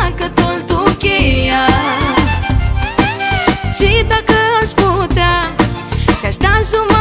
dacă tot tu cheia. Și dacă aș putea Ți-aș da jumătate